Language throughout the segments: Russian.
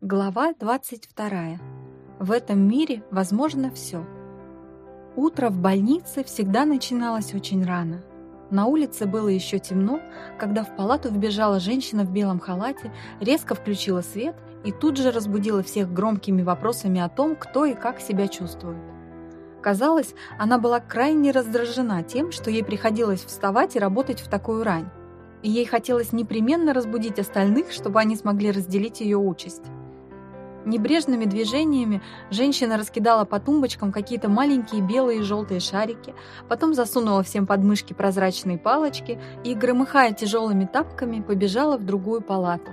Глава 22. В этом мире возможно все. Утро в больнице всегда начиналось очень рано. На улице было еще темно, когда в палату вбежала женщина в белом халате, резко включила свет и тут же разбудила всех громкими вопросами о том, кто и как себя чувствует. Казалось, она была крайне раздражена тем, что ей приходилось вставать и работать в такую рань. И ей хотелось непременно разбудить остальных, чтобы они смогли разделить ее участь. Небрежными движениями женщина раскидала по тумбочкам какие-то маленькие белые и желтые шарики, потом засунула всем под мышки прозрачные палочки и, громыхая тяжелыми тапками, побежала в другую палату.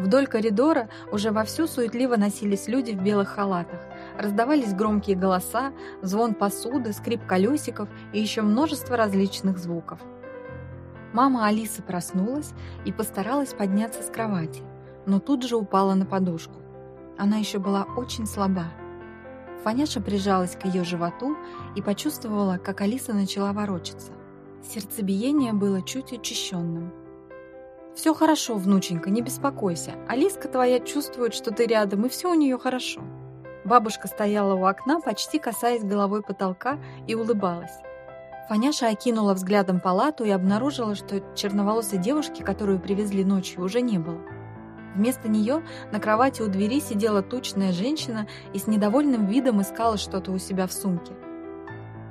Вдоль коридора уже вовсю суетливо носились люди в белых халатах. Раздавались громкие голоса, звон посуды, скрип колесиков и еще множество различных звуков. Мама Алисы проснулась и постаралась подняться с кровати, но тут же упала на подушку. Она еще была очень слаба. Фаняша прижалась к ее животу и почувствовала, как Алиса начала ворочаться. Сердцебиение было чуть учащенным. «Все хорошо, внученька, не беспокойся. Алиска твоя чувствует, что ты рядом, и все у нее хорошо». Бабушка стояла у окна, почти касаясь головой потолка, и улыбалась. Фаняша окинула взглядом палату и обнаружила, что черноволосой девушки, которую привезли ночью, уже не было. Вместо нее на кровати у двери сидела тучная женщина и с недовольным видом искала что-то у себя в сумке.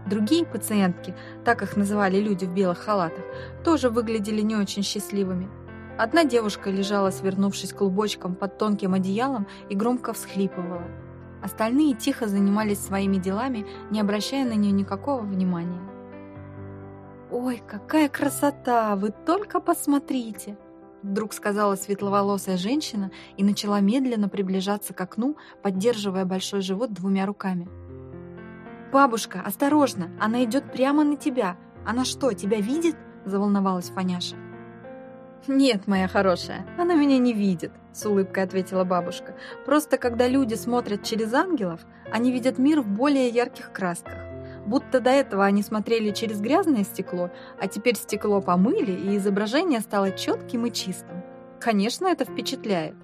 Другие пациентки, так их называли люди в белых халатах, тоже выглядели не очень счастливыми. Одна девушка лежала, свернувшись клубочком под тонким одеялом и громко всхлипывала. Остальные тихо занимались своими делами, не обращая на нее никакого внимания. «Ой, какая красота! Вы только посмотрите!» Вдруг сказала светловолосая женщина и начала медленно приближаться к окну, поддерживая большой живот двумя руками. «Бабушка, осторожно! Она идет прямо на тебя! Она что, тебя видит?» – заволновалась Фаняша. «Нет, моя хорошая, она меня не видит», — с улыбкой ответила бабушка. «Просто когда люди смотрят через ангелов, они видят мир в более ярких красках. Будто до этого они смотрели через грязное стекло, а теперь стекло помыли, и изображение стало четким и чистым. Конечно, это впечатляет.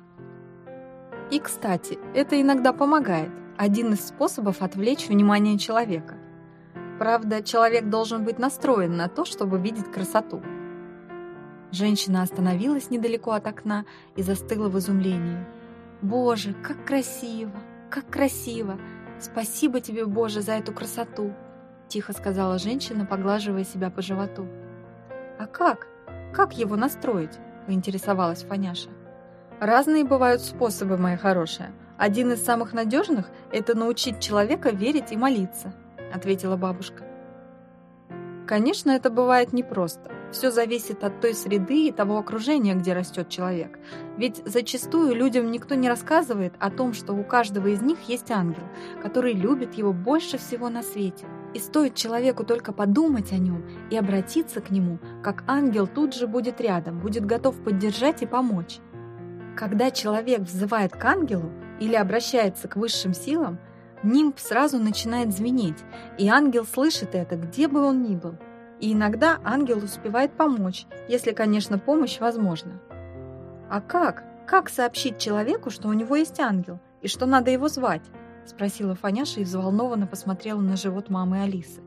И, кстати, это иногда помогает. Один из способов отвлечь внимание человека. Правда, человек должен быть настроен на то, чтобы видеть красоту. Женщина остановилась недалеко от окна и застыла в изумлении. «Боже, как красиво! Как красиво! Спасибо тебе, Боже, за эту красоту!» Тихо сказала женщина, поглаживая себя по животу. «А как? Как его настроить?» поинтересовалась Фаняша. «Разные бывают способы, моя хорошая. Один из самых надежных – это научить человека верить и молиться», ответила бабушка. Конечно, это бывает непросто. Все зависит от той среды и того окружения, где растет человек. Ведь зачастую людям никто не рассказывает о том, что у каждого из них есть ангел, который любит его больше всего на свете. И стоит человеку только подумать о нем и обратиться к нему, как ангел тут же будет рядом, будет готов поддержать и помочь. Когда человек взывает к ангелу или обращается к высшим силам, нимб сразу начинает звенеть, и ангел слышит это, где бы он ни был – и иногда ангел успевает помочь, если, конечно, помощь возможна. А как? Как сообщить человеку, что у него есть ангел, и что надо его звать? Спросила Фаняша и взволнованно посмотрела на живот мамы Алисы.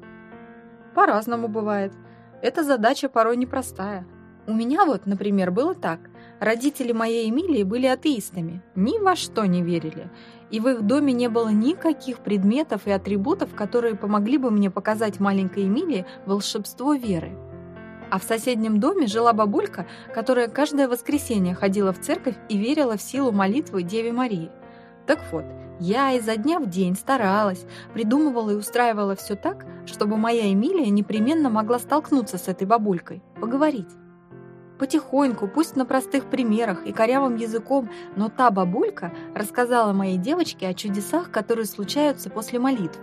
По-разному бывает. Эта задача порой непростая. У меня вот, например, было так. Родители моей Эмилии были атеистами, ни во что не верили и в их доме не было никаких предметов и атрибутов, которые помогли бы мне показать маленькой Эмилии волшебство веры. А в соседнем доме жила бабулька, которая каждое воскресенье ходила в церковь и верила в силу молитвы Деве Марии. Так вот, я изо дня в день старалась, придумывала и устраивала все так, чтобы моя Эмилия непременно могла столкнуться с этой бабулькой, поговорить. Потихоньку, пусть на простых примерах и корявым языком, но та бабулька рассказала моей девочке о чудесах, которые случаются после молитв.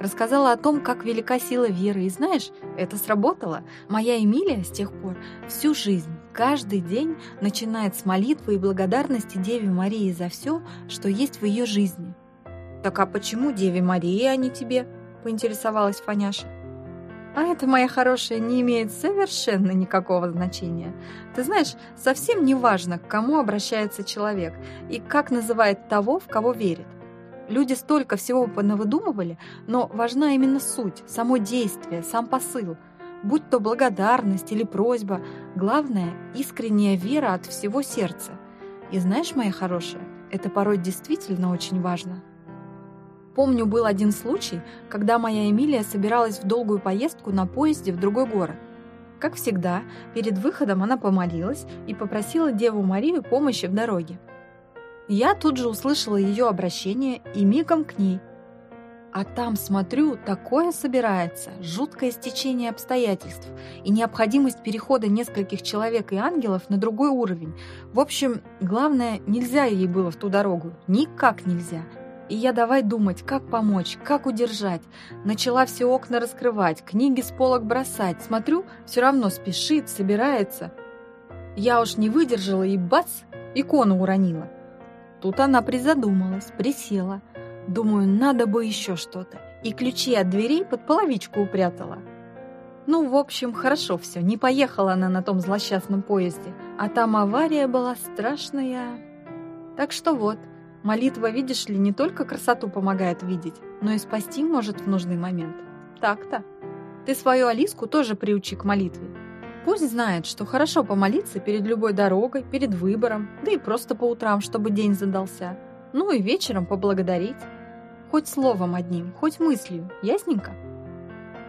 Рассказала о том, как велика сила веры, и знаешь, это сработало. Моя Эмилия с тех пор всю жизнь, каждый день начинает с молитвы и благодарности Деве Марии за все, что есть в ее жизни. «Так а почему Деве Марии, а не тебе?» – поинтересовалась Фаняша. А это, моя хорошая, не имеет совершенно никакого значения. Ты знаешь, совсем не важно, к кому обращается человек и как называет того, в кого верит. Люди столько всего понавыдумывали, но важна именно суть, само действие, сам посыл. Будь то благодарность или просьба, главное – искренняя вера от всего сердца. И знаешь, моя хорошая, это порой действительно очень важно. Помню, был один случай, когда моя Эмилия собиралась в долгую поездку на поезде в другой город. Как всегда, перед выходом она помолилась и попросила Деву Марию помощи в дороге. Я тут же услышала ее обращение и мигом к ней. А там, смотрю, такое собирается, жуткое стечение обстоятельств и необходимость перехода нескольких человек и ангелов на другой уровень. В общем, главное, нельзя ей было в ту дорогу, никак нельзя. И я давай думать, как помочь, как удержать. Начала все окна раскрывать, книги с полок бросать. Смотрю, все равно спешит, собирается. Я уж не выдержала и бац, икону уронила. Тут она призадумалась, присела. Думаю, надо бы еще что-то. И ключи от дверей под половичку упрятала. Ну, в общем, хорошо все. Не поехала она на том злосчастном поезде. А там авария была страшная. Так что вот, молитва, видишь ли, не только красоту помогает видеть, но и спасти может в нужный момент. Так-то. Ты свою Алиску тоже приучи к молитве. Пусть знает, что хорошо помолиться перед любой дорогой, перед выбором, да и просто по утрам, чтобы день задался. Ну и вечером поблагодарить. Хоть словом одним, хоть мыслью, ясненько?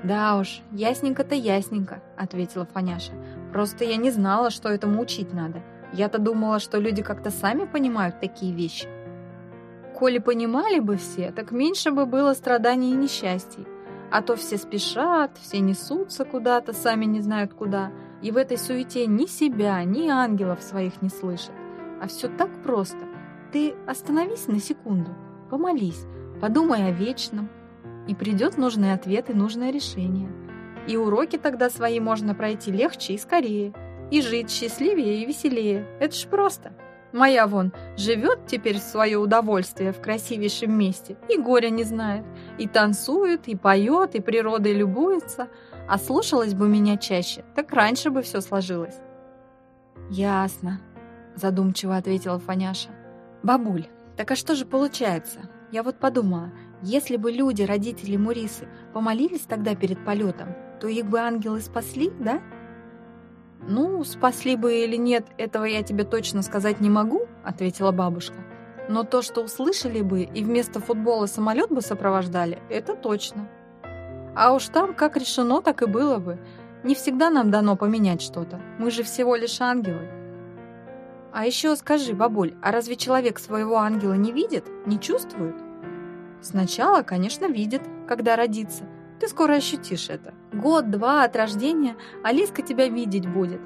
«Да уж, ясненько-то ясненько», — ответила Фаняша. «Просто я не знала, что этому учить надо. Я-то думала, что люди как-то сами понимают такие вещи». «Коли понимали бы все, так меньше бы было страданий и несчастий. А то все спешат, все несутся куда-то, сами не знают куда и в этой суете ни себя, ни ангелов своих не слышит. А все так просто. Ты остановись на секунду, помолись, подумай о вечном, и придет нужный ответ и нужное решение. И уроки тогда свои можно пройти легче и скорее, и жить счастливее и веселее. Это ж просто. Моя вон живет теперь в свое удовольствие в красивейшем месте, и горя не знает, и танцует, и поет, и природой любуется – а слушалась бы меня чаще, так раньше бы все сложилось. Ясно, задумчиво ответила Фаняша. Бабуль, так а что же получается? Я вот подумала, если бы люди, родители Мурисы, помолились тогда перед полетом, то их бы ангелы спасли, да? Ну, спасли бы или нет, этого я тебе точно сказать не могу, ответила бабушка. Но то, что услышали бы и вместо футбола самолет бы сопровождали, это точно. А уж там как решено, так и было бы. Не всегда нам дано поменять что-то. Мы же всего лишь ангелы. А еще скажи, бабуль, а разве человек своего ангела не видит, не чувствует? Сначала, конечно, видит, когда родится. Ты скоро ощутишь это. Год-два от рождения Алиска тебя видеть будет.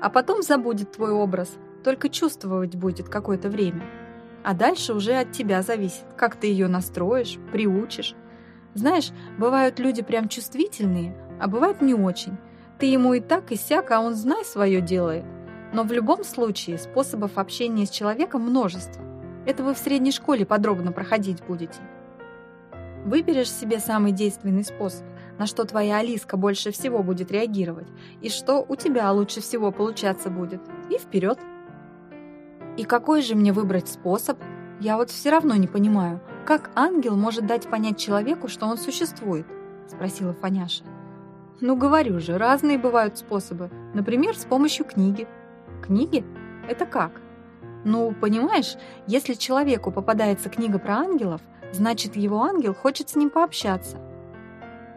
А потом забудет твой образ, только чувствовать будет какое-то время. А дальше уже от тебя зависит, как ты ее настроишь, приучишь. Знаешь, бывают люди прям чувствительные, а бывают не очень. Ты ему и так, и сяк, а он знай свое делает. Но в любом случае способов общения с человеком множество. Это вы в средней школе подробно проходить будете. Выберешь себе самый действенный способ, на что твоя Алиска больше всего будет реагировать, и что у тебя лучше всего получаться будет. И вперед. И какой же мне выбрать способ? Я вот все равно не понимаю – «Как ангел может дать понять человеку, что он существует?» – спросила Фаняша. «Ну, говорю же, разные бывают способы. Например, с помощью книги». «Книги? Это как?» «Ну, понимаешь, если человеку попадается книга про ангелов, значит, его ангел хочет с ним пообщаться».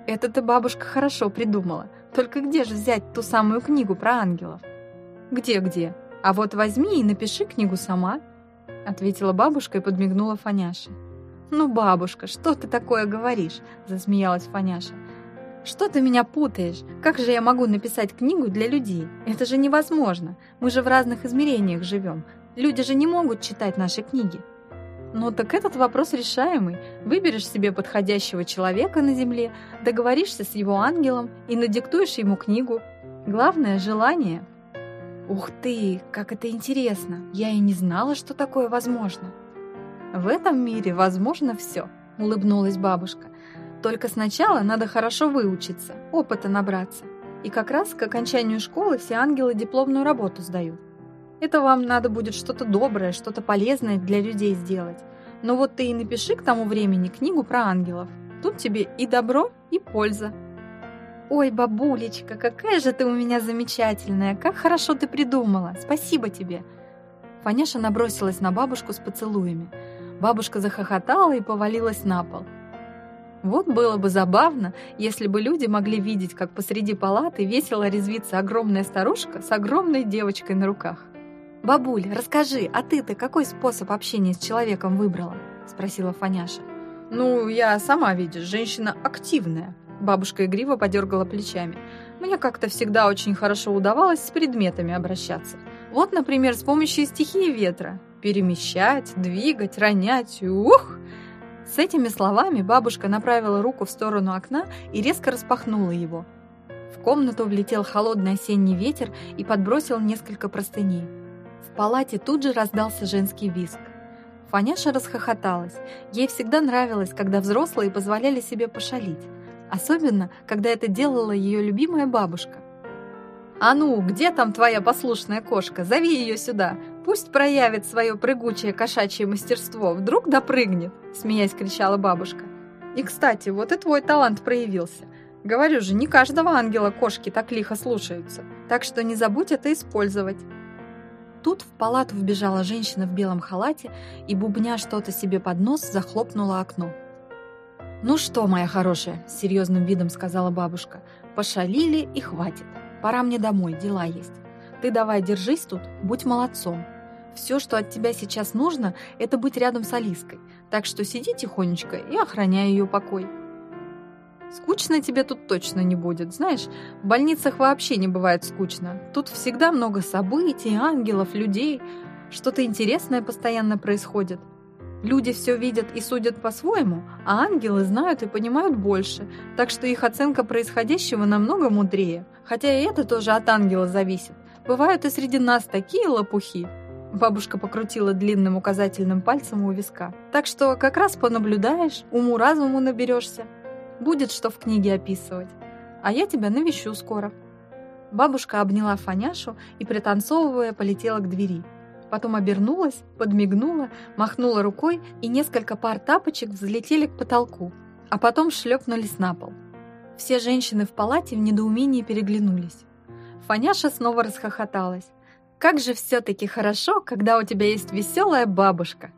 «Это ты, бабушка, хорошо придумала. Только где же взять ту самую книгу про ангелов?» «Где-где? А вот возьми и напиши книгу сама», — ответила бабушка и подмигнула Фаняше. «Ну, бабушка, что ты такое говоришь?» – засмеялась Фаняша. «Что ты меня путаешь? Как же я могу написать книгу для людей? Это же невозможно. Мы же в разных измерениях живем. Люди же не могут читать наши книги». «Ну так этот вопрос решаемый. Выберешь себе подходящего человека на земле, договоришься с его ангелом и надиктуешь ему книгу. Главное – желание». «Ух ты, как это интересно! Я и не знала, что такое возможно!» В этом мире возможно все, улыбнулась бабушка. Только сначала надо хорошо выучиться, опыта набраться. И как раз к окончанию школы все ангелы дипломную работу сдают. Это вам надо будет что-то доброе, что-то полезное для людей сделать. Но вот ты и напиши к тому времени книгу про ангелов. Тут тебе и добро, и польза. Ой, бабулечка, какая же ты у меня замечательная, как хорошо ты придумала, спасибо тебе. Фаняша набросилась на бабушку с поцелуями. Бабушка захохотала и повалилась на пол. Вот было бы забавно, если бы люди могли видеть, как посреди палаты весело резвится огромная старушка с огромной девочкой на руках. «Бабуль, расскажи, а ты-то какой способ общения с человеком выбрала?» – спросила Фаняша. «Ну, я сама видишь, женщина активная». Бабушка игриво подергала плечами. «Мне как-то всегда очень хорошо удавалось с предметами обращаться. Вот, например, с помощью стихии ветра. Перемещать, двигать, ронять. Ух!» С этими словами бабушка направила руку в сторону окна и резко распахнула его. В комнату влетел холодный осенний ветер и подбросил несколько простыней. В палате тут же раздался женский визг. Фаняша расхохоталась. Ей всегда нравилось, когда взрослые позволяли себе пошалить. Особенно, когда это делала ее любимая бабушка. «А ну, где там твоя послушная кошка? Зови ее сюда. Пусть проявит свое прыгучее кошачье мастерство. Вдруг допрыгнет!» Смеясь кричала бабушка. «И, кстати, вот и твой талант проявился. Говорю же, не каждого ангела кошки так лихо слушаются. Так что не забудь это использовать». Тут в палату вбежала женщина в белом халате и, бубня что-то себе под нос, захлопнула окно. «Ну что, моя хорошая», — с серьезным видом сказала бабушка, — «пошалили и хватит. Пора мне домой, дела есть. Ты давай держись тут, будь молодцом. Все, что от тебя сейчас нужно, это быть рядом с Алиской, так что сиди тихонечко и охраняй ее покой». Скучно тебе тут точно не будет. Знаешь, в больницах вообще не бывает скучно. Тут всегда много событий, ангелов, людей. Что-то интересное постоянно происходит. Люди все видят и судят по-своему, а ангелы знают и понимают больше, так что их оценка происходящего намного мудрее. Хотя и это тоже от ангела зависит. Бывают и среди нас такие лопухи. Бабушка покрутила длинным указательным пальцем у виска. Так что как раз понаблюдаешь, уму-разуму наберешься. Будет что в книге описывать. А я тебя навещу скоро». Бабушка обняла Фаняшу и, пританцовывая, полетела к двери. Потом обернулась, подмигнула, махнула рукой, и несколько пар тапочек взлетели к потолку, а потом шлепнулись на пол. Все женщины в палате в недоумении переглянулись. Фаняша снова расхохоталась. «Как же все-таки хорошо, когда у тебя есть веселая бабушка!»